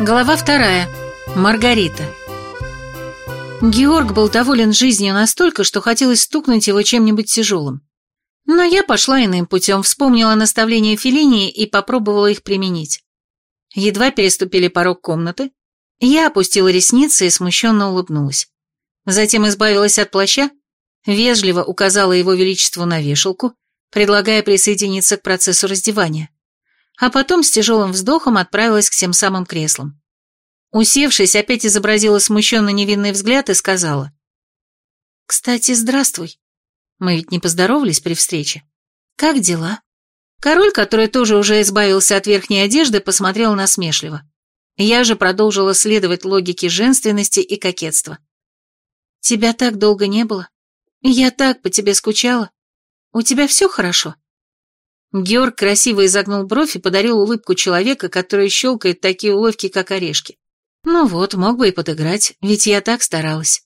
Глава вторая. Маргарита. Георг был доволен жизнью настолько, что хотелось стукнуть его чем-нибудь тяжелым. Но я пошла иным путем, вспомнила наставления Феллини и попробовала их применить. Едва переступили порог комнаты, я опустила ресницы и смущенно улыбнулась. Затем избавилась от плаща, вежливо указала его величеству на вешалку, предлагая присоединиться к процессу раздевания а потом с тяжелым вздохом отправилась к тем самым креслам. Усевшись, опять изобразила смущенно невинный взгляд и сказала. «Кстати, здравствуй. Мы ведь не поздоровались при встрече. Как дела?» Король, который тоже уже избавился от верхней одежды, посмотрел насмешливо. Я же продолжила следовать логике женственности и кокетства. «Тебя так долго не было. Я так по тебе скучала. У тебя все хорошо?» Георг красиво изогнул бровь и подарил улыбку человека, который щелкает такие уловки, как орешки. Ну вот, мог бы и подыграть, ведь я так старалась.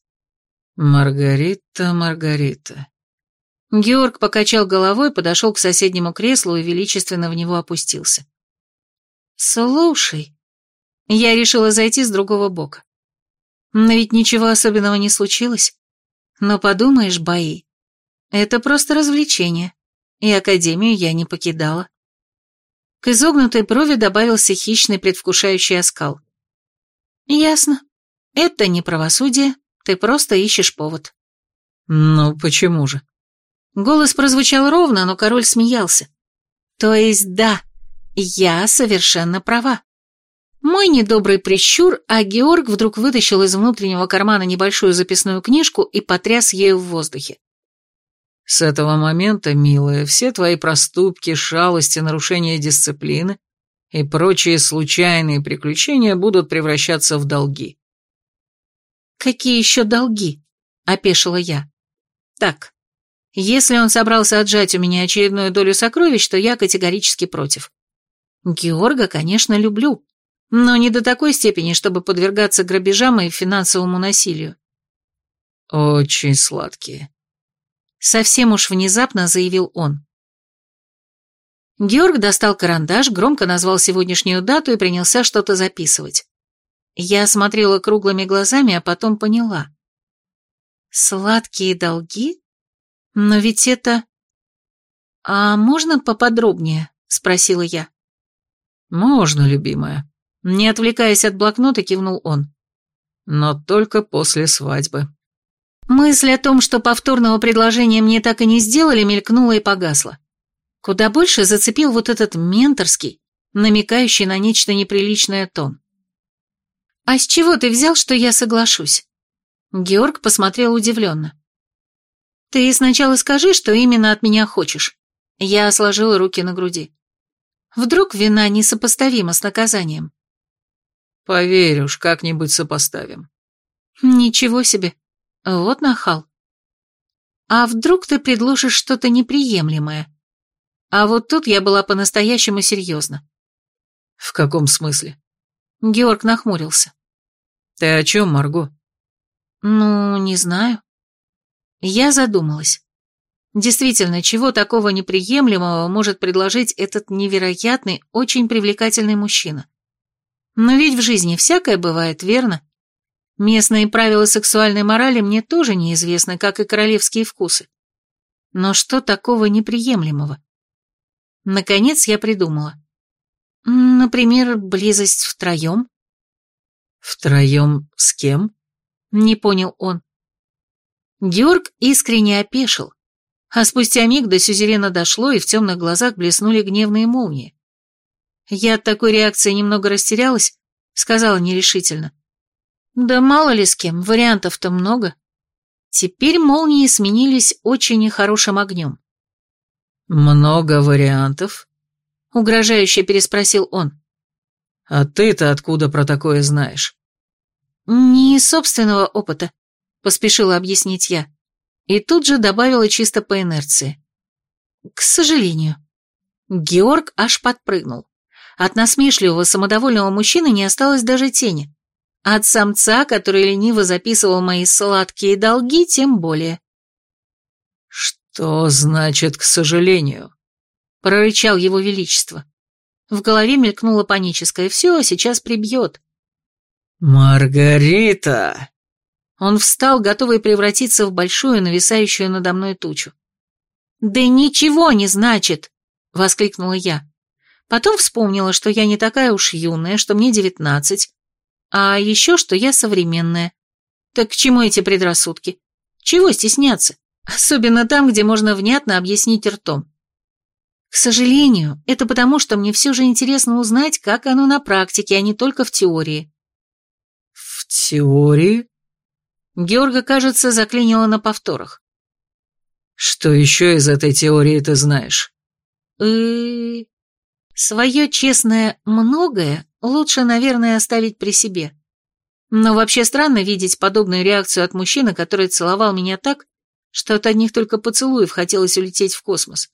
Маргарита, Маргарита. Георг покачал головой, подошел к соседнему креслу и величественно в него опустился. Слушай, я решила зайти с другого бока. Но ведь ничего особенного не случилось. Но подумаешь, бои. Это просто развлечение и академию я не покидала. К изогнутой брови добавился хищный предвкушающий оскал. «Ясно. Это не правосудие, ты просто ищешь повод». «Ну, почему же?» Голос прозвучал ровно, но король смеялся. «То есть да, я совершенно права». Мой недобрый прищур, а Георг вдруг вытащил из внутреннего кармана небольшую записную книжку и потряс ею в воздухе. С этого момента, милая, все твои проступки, шалости, нарушения дисциплины и прочие случайные приключения будут превращаться в долги. «Какие еще долги?» — опешила я. «Так, если он собрался отжать у меня очередную долю сокровищ, то я категорически против. Георга, конечно, люблю, но не до такой степени, чтобы подвергаться грабежам и финансовому насилию». «Очень сладкие», Совсем уж внезапно заявил он. Георг достал карандаш, громко назвал сегодняшнюю дату и принялся что-то записывать. Я смотрела круглыми глазами, а потом поняла. Сладкие долги? Но ведь это... А можно поподробнее? Спросила я. Можно, любимая. Не отвлекаясь от блокнота, кивнул он. Но только после свадьбы. Мысль о том, что повторного предложения мне так и не сделали, мелькнула и погасла. Куда больше зацепил вот этот менторский, намекающий на нечто неприличное тон. «А с чего ты взял, что я соглашусь?» Георг посмотрел удивленно. «Ты сначала скажи, что именно от меня хочешь». Я сложила руки на груди. «Вдруг вина несопоставима с наказанием?» «Поверь уж, как-нибудь сопоставим». «Ничего себе. Вот нахал. А вдруг ты предложишь что-то неприемлемое? А вот тут я была по-настоящему серьезна. В каком смысле? Георг нахмурился. Ты о чем, Марго? Ну, не знаю. Я задумалась. Действительно, чего такого неприемлемого может предложить этот невероятный, очень привлекательный мужчина? Но ведь в жизни всякое бывает, верно? Местные правила сексуальной морали мне тоже неизвестны, как и королевские вкусы. Но что такого неприемлемого? Наконец я придумала. Например, близость втроем. Втроем с кем? Не понял он. Георг искренне опешил, а спустя миг до сюзерена дошло, и в темных глазах блеснули гневные молнии. Я от такой реакции немного растерялась, сказала нерешительно. Да мало ли с кем, вариантов-то много. Теперь молнии сменились очень нехорошим огнем. «Много вариантов?» — угрожающе переспросил он. «А ты-то откуда про такое знаешь?» «Не из собственного опыта», — поспешила объяснить я. И тут же добавила чисто по инерции. «К сожалению». Георг аж подпрыгнул. От насмешливого самодовольного мужчины не осталось даже тени. От самца, который лениво записывал мои сладкие долги, тем более. «Что значит «к сожалению»?» — прорычал его величество. В голове мелькнуло паническое «все, сейчас прибьет». «Маргарита!» Он встал, готовый превратиться в большую, нависающую надо мной тучу. «Да ничего не значит!» — воскликнула я. Потом вспомнила, что я не такая уж юная, что мне девятнадцать, а еще что я современная. Так к чему эти предрассудки? Чего стесняться? Особенно там, где можно внятно объяснить ртом. К сожалению, это потому, что мне все же интересно узнать, как оно на практике, а не только в теории. В теории? Георга, кажется, заклинило на повторах. Что еще из этой теории ты знаешь? э Свое честное «многое» лучше, наверное, оставить при себе. Но вообще странно видеть подобную реакцию от мужчины, который целовал меня так, что от одних только поцелуев хотелось улететь в космос.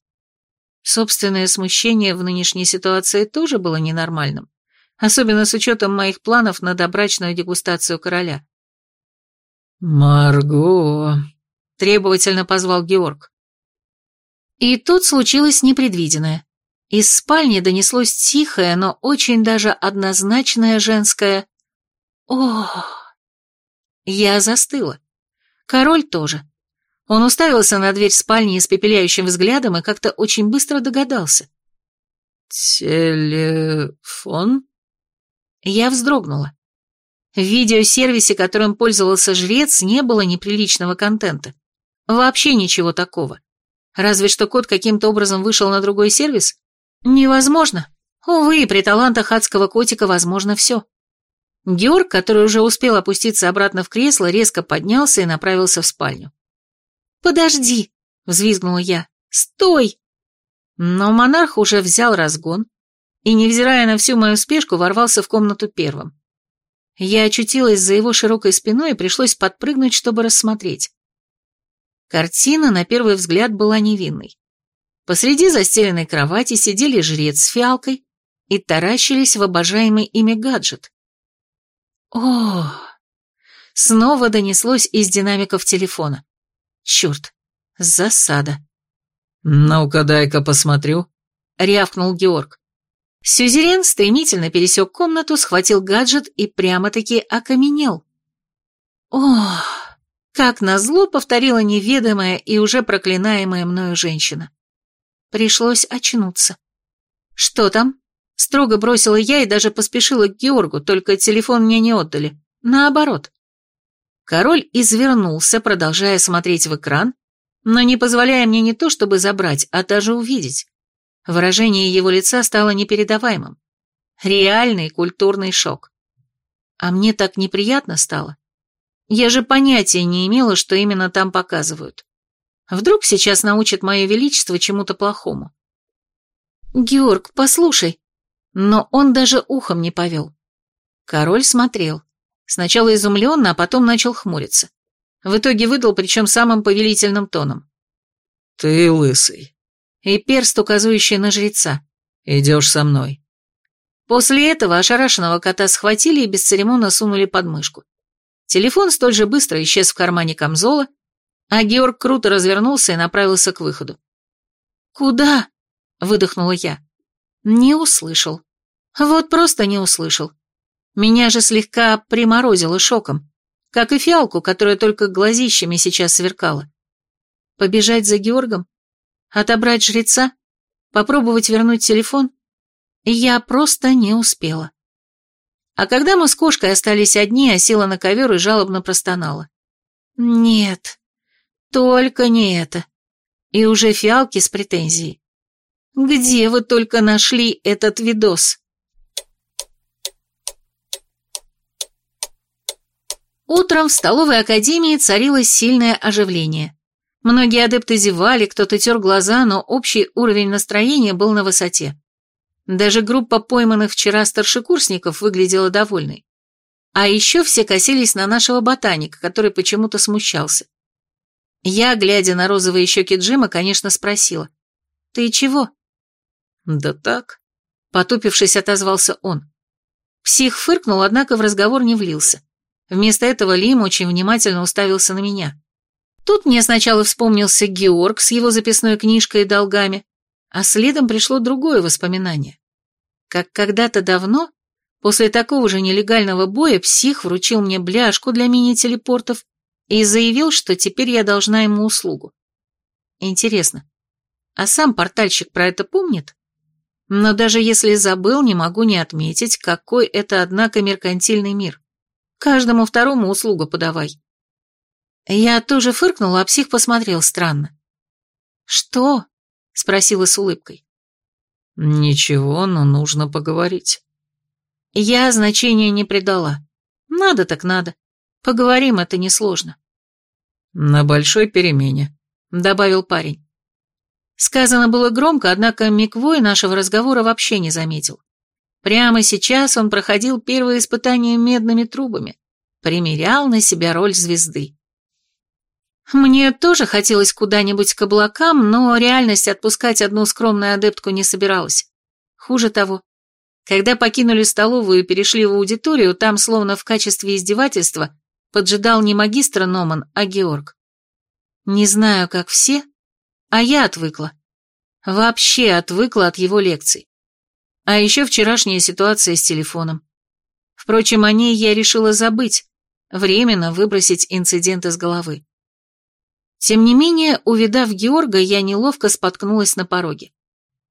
Собственное смущение в нынешней ситуации тоже было ненормальным, особенно с учетом моих планов на добрачную дегустацию короля. «Марго», — требовательно позвал Георг. И тут случилось непредвиденное. Из спальни донеслось тихое, но очень даже однозначное женское «Ох!». Я застыла. Король тоже. Он уставился на дверь спальни испепеляющим взглядом и как-то очень быстро догадался. «Телефон?» Я вздрогнула. В видеосервисе, которым пользовался жрец, не было неприличного контента. Вообще ничего такого. Разве что кот каким-то образом вышел на другой сервис? Невозможно. Увы, при талантах адского котика возможно все. Георг, который уже успел опуститься обратно в кресло, резко поднялся и направился в спальню. «Подожди!» — взвизгнула я. «Стой!» Но монарх уже взял разгон и, невзирая на всю мою спешку, ворвался в комнату первым. Я очутилась за его широкой спиной и пришлось подпрыгнуть, чтобы рассмотреть. Картина, на первый взгляд, была невинной. Посреди застеленной кровати сидели жрец с фиалкой и таращились в обожаемый ими гаджет. О! Снова донеслось из динамиков телефона. Черт, засада. «Ну-ка, дай-ка посмотрю», — рявкнул Георг. Сюзерен стремительно пересек комнату, схватил гаджет и прямо-таки окаменел. Ох, как назло повторила неведомая и уже проклинаемая мною женщина. Пришлось очнуться. «Что там?» Строго бросила я и даже поспешила к Георгу, только телефон мне не отдали. Наоборот. Король извернулся, продолжая смотреть в экран, но не позволяя мне не то чтобы забрать, а даже увидеть. Выражение его лица стало непередаваемым. Реальный культурный шок. А мне так неприятно стало. Я же понятия не имела, что именно там показывают. Вдруг сейчас научат мое величество чему-то плохому. «Георг, послушай». Но он даже ухом не повел. Король смотрел. Сначала изумленно, а потом начал хмуриться. В итоге выдал, причем самым повелительным тоном. «Ты лысый». И перст, указывающий на жреца. «Идешь со мной». После этого ошарашенного кота схватили и бесцеремонно сунули под мышку. Телефон столь же быстро исчез в кармане камзола, а Георг круто развернулся и направился к выходу. «Куда?» — выдохнула я. «Не услышал. Вот просто не услышал. Меня же слегка приморозило шоком, как и фиалку, которая только глазищами сейчас сверкала. Побежать за Георгом? Отобрать жреца? Попробовать вернуть телефон? Я просто не успела. А когда мы с кошкой остались одни, я села на ковер и жалобно простонала. Нет, только не это. И уже фиалки с претензией. Где вы только нашли этот видос? Утром в столовой академии царилось сильное оживление. Многие адепты зевали, кто-то тер глаза, но общий уровень настроения был на высоте. Даже группа пойманных вчера старшекурсников выглядела довольной. А еще все косились на нашего ботаника, который почему-то смущался. Я, глядя на розовые щеки Джима, конечно, спросила. «Ты чего?» «Да так», — потупившись, отозвался он. Псих фыркнул, однако в разговор не влился. Вместо этого Лим очень внимательно уставился на меня. Тут мне сначала вспомнился Георг с его записной книжкой и долгами, а следом пришло другое воспоминание. Как когда-то давно После такого же нелегального боя псих вручил мне бляшку для мини-телепортов и заявил, что теперь я должна ему услугу. Интересно, а сам портальщик про это помнит? Но даже если забыл, не могу не отметить, какой это, однако, меркантильный мир. Каждому второму услугу подавай. Я тоже фыркнула, а псих посмотрел странно. «Что?» — спросила с улыбкой. «Ничего, но нужно поговорить». Я значения не придала. Надо так надо. Поговорим, это несложно. «На большой перемене», — добавил парень. Сказано было громко, однако Миквой нашего разговора вообще не заметил. Прямо сейчас он проходил первое испытание медными трубами, примерял на себя роль звезды. Мне тоже хотелось куда-нибудь к облакам, но реальность отпускать одну скромную адептку не собиралась. Хуже того, когда покинули столовую и перешли в аудиторию, там, словно в качестве издевательства, поджидал не магистр Номан, а Георг. Не знаю, как все, а я отвыкла. Вообще отвыкла от его лекций. А еще вчерашняя ситуация с телефоном. Впрочем, о ней я решила забыть, временно выбросить инцидент из головы. Тем не менее, увидав Георга, я неловко споткнулась на пороге.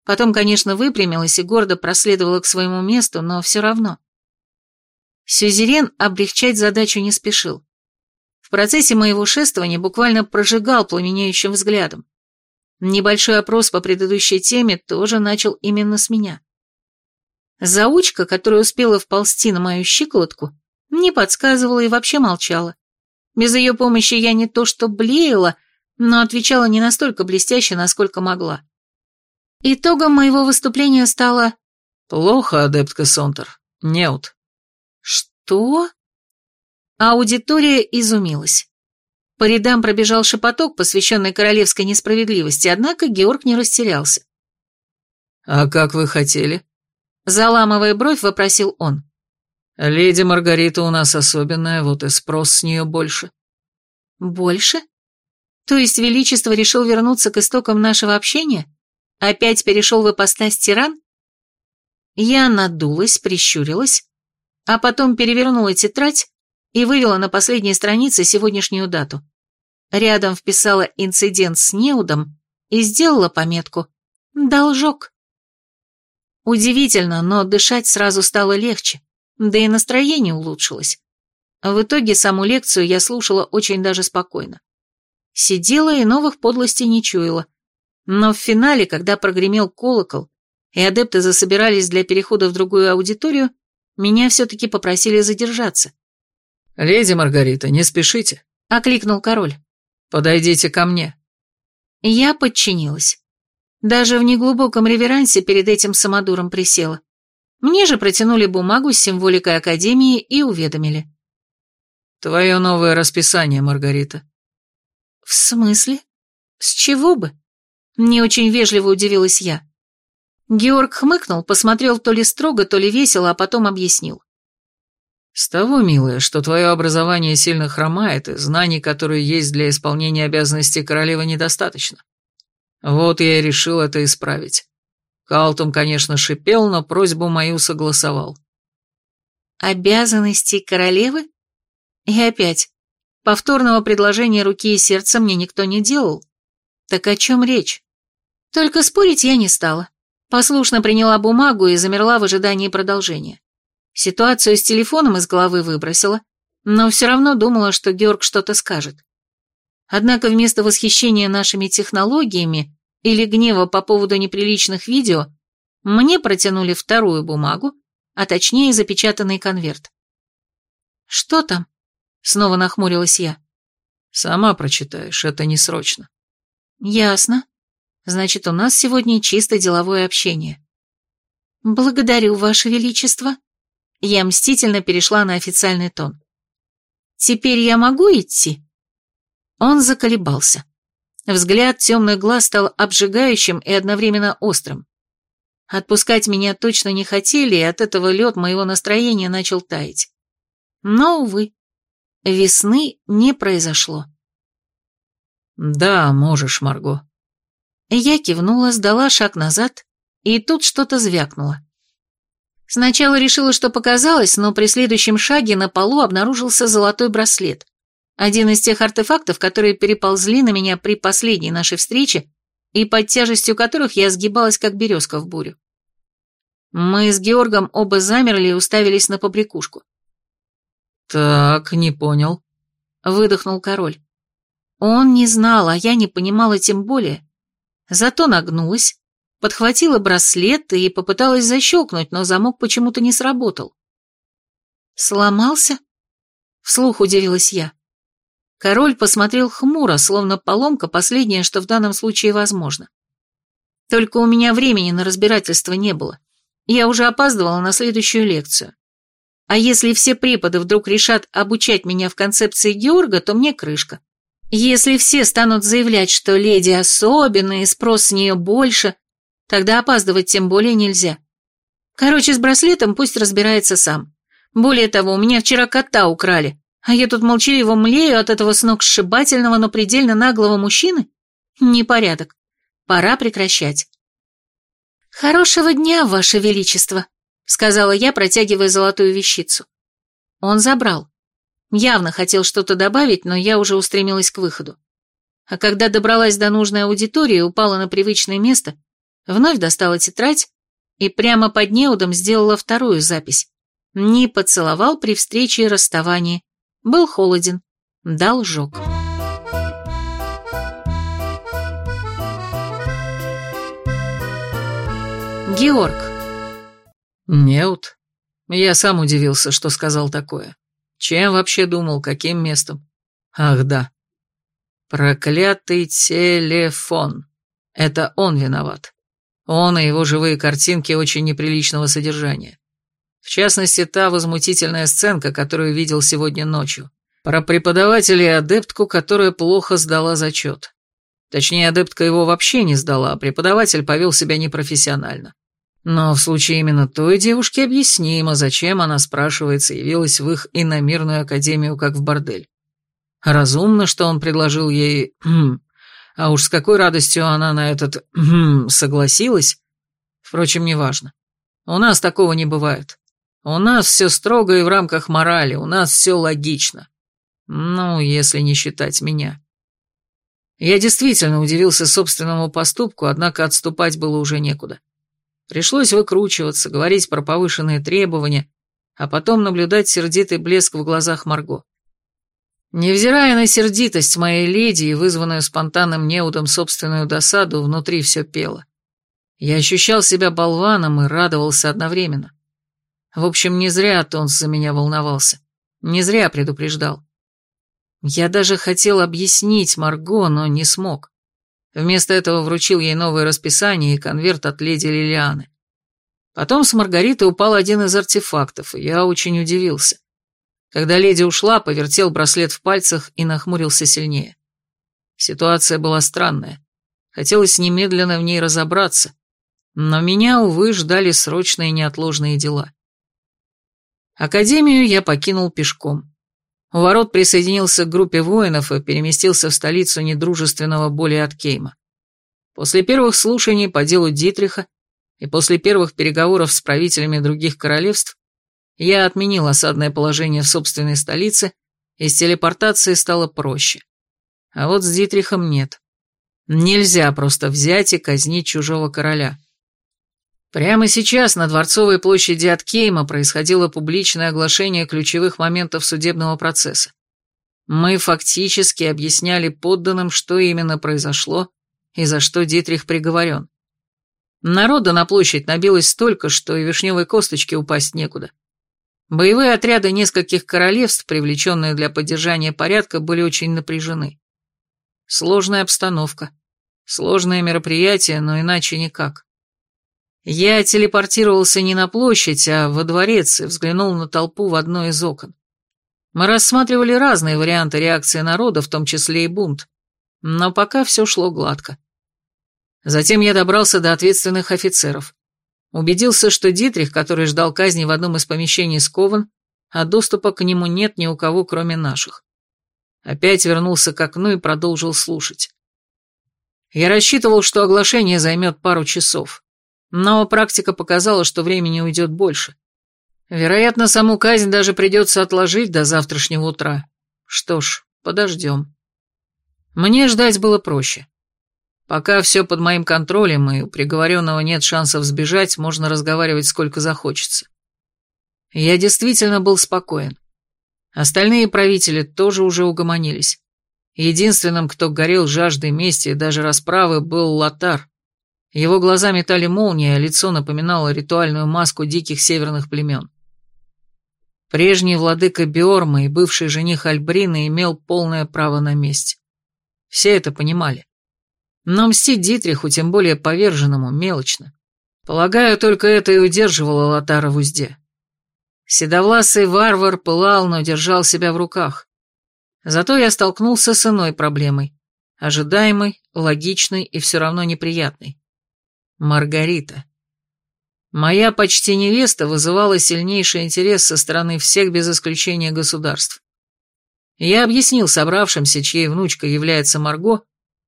Потом, конечно, выпрямилась и гордо проследовала к своему месту, но все равно. Сюзерен облегчать задачу не спешил. В процессе моего шествования буквально прожигал пламенеющим взглядом. Небольшой опрос по предыдущей теме тоже начал именно с меня. Заучка, которая успела вползти на мою щиколотку, не подсказывала и вообще молчала. Без ее помощи я не то что блеяла, но отвечала не настолько блестяще, насколько могла. Итогом моего выступления стало... «Плохо, адептка Сонтер. Неут». «Что?» Аудитория изумилась. По рядам пробежал шепоток, посвященный королевской несправедливости, однако Георг не растерялся. «А как вы хотели?» Заламывая бровь, вопросил он. «Леди Маргарита у нас особенная, вот и спрос с нее больше». «Больше? То есть Величество решил вернуться к истокам нашего общения? Опять перешел в ипостась тиран?» Я надулась, прищурилась, а потом перевернула тетрадь и вывела на последней странице сегодняшнюю дату. Рядом вписала инцидент с Неудом и сделала пометку «Должок». Удивительно, но дышать сразу стало легче, да и настроение улучшилось. В итоге саму лекцию я слушала очень даже спокойно. Сидела и новых подлостей не чуяла. Но в финале, когда прогремел колокол, и адепты засобирались для перехода в другую аудиторию, меня все-таки попросили задержаться. «Леди Маргарита, не спешите», — окликнул король. «Подойдите ко мне». Я подчинилась. Даже в неглубоком реверансе перед этим самодуром присела. Мне же протянули бумагу с символикой Академии и уведомили. «Твое новое расписание, Маргарита». «В смысле? С чего бы?» Не очень вежливо удивилась я. Георг хмыкнул, посмотрел то ли строго, то ли весело, а потом объяснил. «С того, милая, что твое образование сильно хромает, и знаний, которые есть для исполнения обязанностей королевы, недостаточно. Вот я и решил это исправить. Калтум, конечно, шипел, но просьбу мою согласовал». «Обязанности королевы?» И опять, повторного предложения руки и сердца мне никто не делал. Так о чем речь? Только спорить я не стала. Послушно приняла бумагу и замерла в ожидании продолжения. Ситуацию с телефоном из головы выбросила, но все равно думала, что Георг что-то скажет. Однако вместо восхищения нашими технологиями или гнева по поводу неприличных видео, мне протянули вторую бумагу, а точнее запечатанный конверт. «Что там?» — снова нахмурилась я. «Сама прочитаешь, это не срочно». «Ясно. Значит, у нас сегодня чисто деловое общение». «Благодарю, Ваше Величество», я мстительно перешла на официальный тон. «Теперь я могу идти?» Он заколебался. Взгляд темных глаз стал обжигающим и одновременно острым. Отпускать меня точно не хотели, и от этого лед моего настроения начал таять. Но, увы, весны не произошло. «Да, можешь, Марго». Я кивнула, сдала шаг назад, и тут что-то звякнуло. Сначала решила, что показалось, но при следующем шаге на полу обнаружился золотой браслет. Один из тех артефактов, которые переползли на меня при последней нашей встрече и под тяжестью которых я сгибалась, как березка в бурю. Мы с Георгом оба замерли и уставились на побрякушку. «Так, не понял», — выдохнул король. Он не знал, а я не понимала тем более. Зато нагнулась, подхватила браслет и попыталась защелкнуть, но замок почему-то не сработал. «Сломался?» — вслух удивилась я. Король посмотрел хмуро, словно поломка последнее, что в данном случае возможно. Только у меня времени на разбирательство не было. Я уже опаздывала на следующую лекцию. А если все преподы вдруг решат обучать меня в концепции Георга, то мне крышка. Если все станут заявлять, что леди особенная и спрос с нее больше, тогда опаздывать тем более нельзя. Короче, с браслетом пусть разбирается сам. Более того, у меня вчера кота украли, а я тут молчаливо млею от этого сногсшибательного, но предельно наглого мужчины? Непорядок. Пора прекращать. «Хорошего дня, Ваше Величество», — сказала я, протягивая золотую вещицу. Он забрал. Явно хотел что-то добавить, но я уже устремилась к выходу. А когда добралась до нужной аудитории, упала на привычное место, вновь достала тетрадь и прямо под неудом сделала вторую запись. Не поцеловал при встрече и расставании. Был холоден. Дал жог. Георг. Неут. Я сам удивился, что сказал такое. Чем вообще думал, каким местом? Ах, да. Проклятый телефон. Это он виноват. Он и его живые картинки очень неприличного содержания. В частности, та возмутительная сценка, которую видел сегодня ночью. Про преподавателя и адептку, которая плохо сдала зачет. Точнее, адептка его вообще не сдала, а преподаватель повел себя непрофессионально. Но в случае именно той девушки объяснимо, зачем она, спрашивается, явилась в их иномирную академию, как в бордель. Разумно, что он предложил ей... Хм, а уж с какой радостью она на этот хм, согласилась. Впрочем, неважно. У нас такого не бывает. У нас все строго и в рамках морали, у нас все логично. Ну, если не считать меня. Я действительно удивился собственному поступку, однако отступать было уже некуда. Пришлось выкручиваться, говорить про повышенные требования, а потом наблюдать сердитый блеск в глазах Марго. Невзирая на сердитость моей леди и вызванную спонтанным неудом собственную досаду, внутри все пело. Я ощущал себя болваном и радовался одновременно. В общем, не зря Тонс за меня волновался. Не зря предупреждал. Я даже хотел объяснить Марго, но не смог. Вместо этого вручил ей новое расписание и конверт от леди Лилианы. Потом с Маргариты упал один из артефактов, и я очень удивился. Когда леди ушла, повертел браслет в пальцах и нахмурился сильнее. Ситуация была странная. Хотелось немедленно в ней разобраться, но меня, увы, ждали срочные неотложные дела. Академию я покинул пешком. У ворот присоединился к группе воинов и переместился в столицу недружественного более от Кейма. После первых слушаний по делу Дитриха и после первых переговоров с правителями других королевств я отменил осадное положение в собственной столице, и с телепортацией стало проще. А вот с Дитрихом нет. Нельзя просто взять и казнить чужого короля. Прямо сейчас на Дворцовой площади от Кейма происходило публичное оглашение ключевых моментов судебного процесса. Мы фактически объясняли подданным, что именно произошло и за что Дитрих приговорен. Народа на площадь набилось столько, что и вишневой косточке упасть некуда. Боевые отряды нескольких королевств, привлеченные для поддержания порядка, были очень напряжены. Сложная обстановка, сложное мероприятие, но иначе никак. Я телепортировался не на площадь, а во дворец и взглянул на толпу в одно из окон. Мы рассматривали разные варианты реакции народа, в том числе и бунт, но пока все шло гладко. Затем я добрался до ответственных офицеров. Убедился, что Дитрих, который ждал казни в одном из помещений, скован, а доступа к нему нет ни у кого, кроме наших. Опять вернулся к окну и продолжил слушать. Я рассчитывал, что оглашение займет пару часов. Но практика показала, что времени уйдет больше. Вероятно, саму казнь даже придется отложить до завтрашнего утра. Что ж, подождем. Мне ждать было проще. Пока все под моим контролем, и у приговоренного нет шансов сбежать, можно разговаривать сколько захочется. Я действительно был спокоен. Остальные правители тоже уже угомонились. Единственным, кто горел жаждой мести и даже расправы, был Лотар. Его глаза метали молнии, а лицо напоминало ритуальную маску диких северных племен. Прежний владыка Биорма и бывший жених Альбрина имел полное право на месть. Все это понимали. Но мстить Дитриху, тем более поверженному, мелочно. Полагаю, только это и удерживало Лотара в узде. Седовласый варвар пылал, но держал себя в руках. Зато я столкнулся с иной проблемой. Ожидаемой, логичной и все равно неприятной. Маргарита. Моя почти невеста вызывала сильнейший интерес со стороны всех без исключения государств. Я объяснил собравшимся, чьей внучкой является Марго,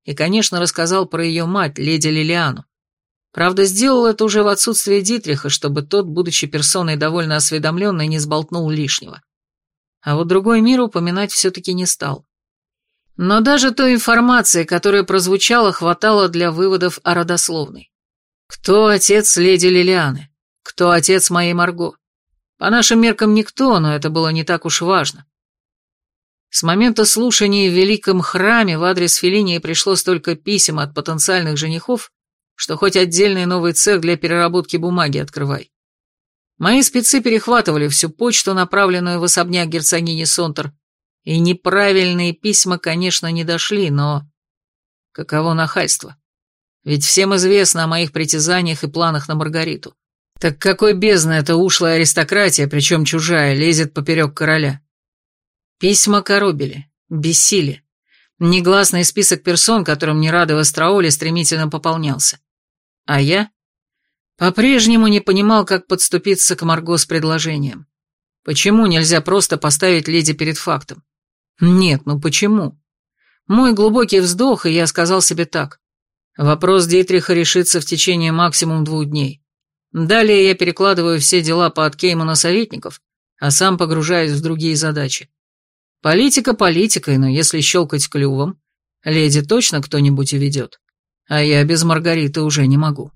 и, конечно, рассказал про ее мать, леди Лилиану. Правда, сделал это уже в отсутствие Дитриха, чтобы тот, будучи персоной довольно осведомленной, не сболтнул лишнего. А вот другой мир упоминать все-таки не стал. Но даже той информации, которая прозвучала, хватало для выводов о родословной. Кто отец леди Лилианы? Кто отец моей Марго? По нашим меркам никто, но это было не так уж важно. С момента слушания в Великом Храме в адрес Феллинии пришло столько писем от потенциальных женихов, что хоть отдельный новый цех для переработки бумаги открывай. Мои спецы перехватывали всю почту, направленную в особняк герцогини Сонтер, и неправильные письма, конечно, не дошли, но... Каково нахальство. Ведь всем известно о моих притязаниях и планах на Маргариту. Так какой бездна эта ушлая аристократия, причем чужая, лезет поперек короля? Письма коробили, бесили. Негласный список персон, которым не рады в Астраоле, стремительно пополнялся. А я по-прежнему не понимал, как подступиться к Марго с предложением. Почему нельзя просто поставить леди перед фактом? Нет, ну почему? Мой глубокий вздох, и я сказал себе так. Вопрос Дитриха решится в течение максимум двух дней. Далее я перекладываю все дела по Откейму на советников, а сам погружаюсь в другие задачи. Политика политикой, но если щелкать клювом, леди точно кто-нибудь уведет а я без Маргариты уже не могу.